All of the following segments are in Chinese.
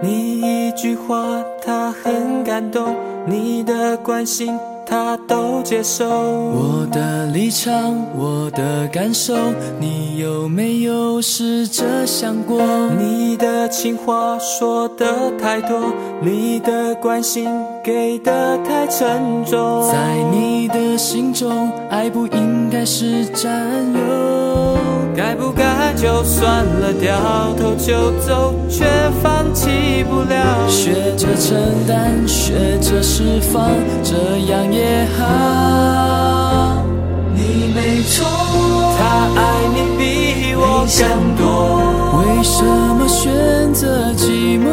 你一句话他很感动，你的关心他都接受。我的立场，我的感受，你有没有试着想过？你的情话说的太多，你的关心给的太沉重。在你的心中，爱不应该是占有。该不该就算了，掉头就走，却不了。学着承担，学着释放，这样也好。你没错，他爱你比我更多。为什么选择寂寞？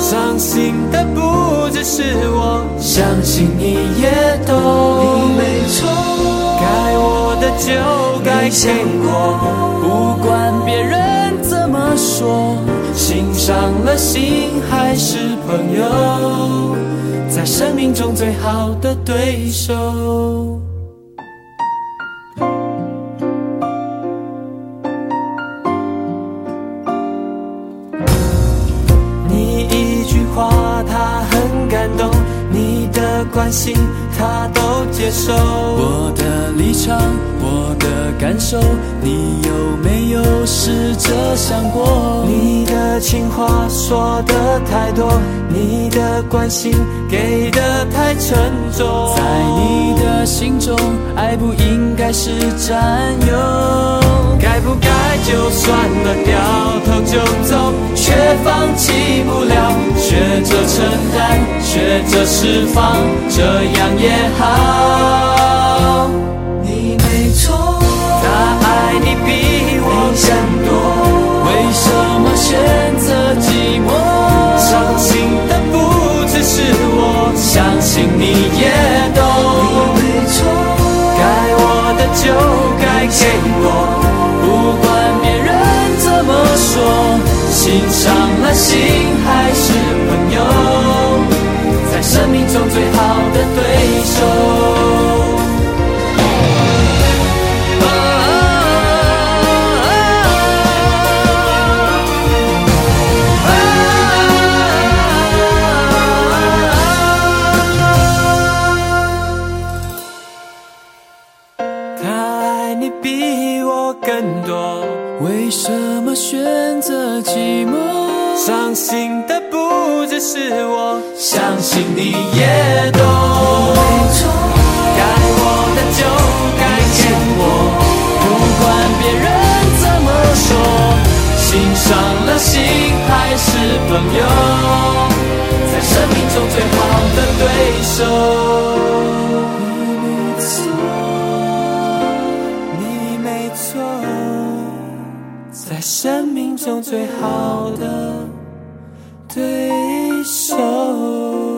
伤心的不只是我，相信你也懂。你没错，该我的就该给我。不管别人怎么说，心伤了心还是朋友，在生命中最好的对手。你一句话他很感动，你的关心他都接受。我的立场，我的感受，你有没有试着想过？你的情话说的太多，你的关心给的太沉重。在你的心中，爱不应该是占有。该不该就算了，掉头就走，却放弃不了。学着承担，学着释放，这样也好。心伤了心还是朋友，在生命中最好的对手。他爱你比我更多，为什么选择寂寞？伤心的不只是我，相信你也懂。没错，该我的就该给我。不管别人怎么说，心伤了心还是朋友，在生命中最好的对手。生命中最好的对手。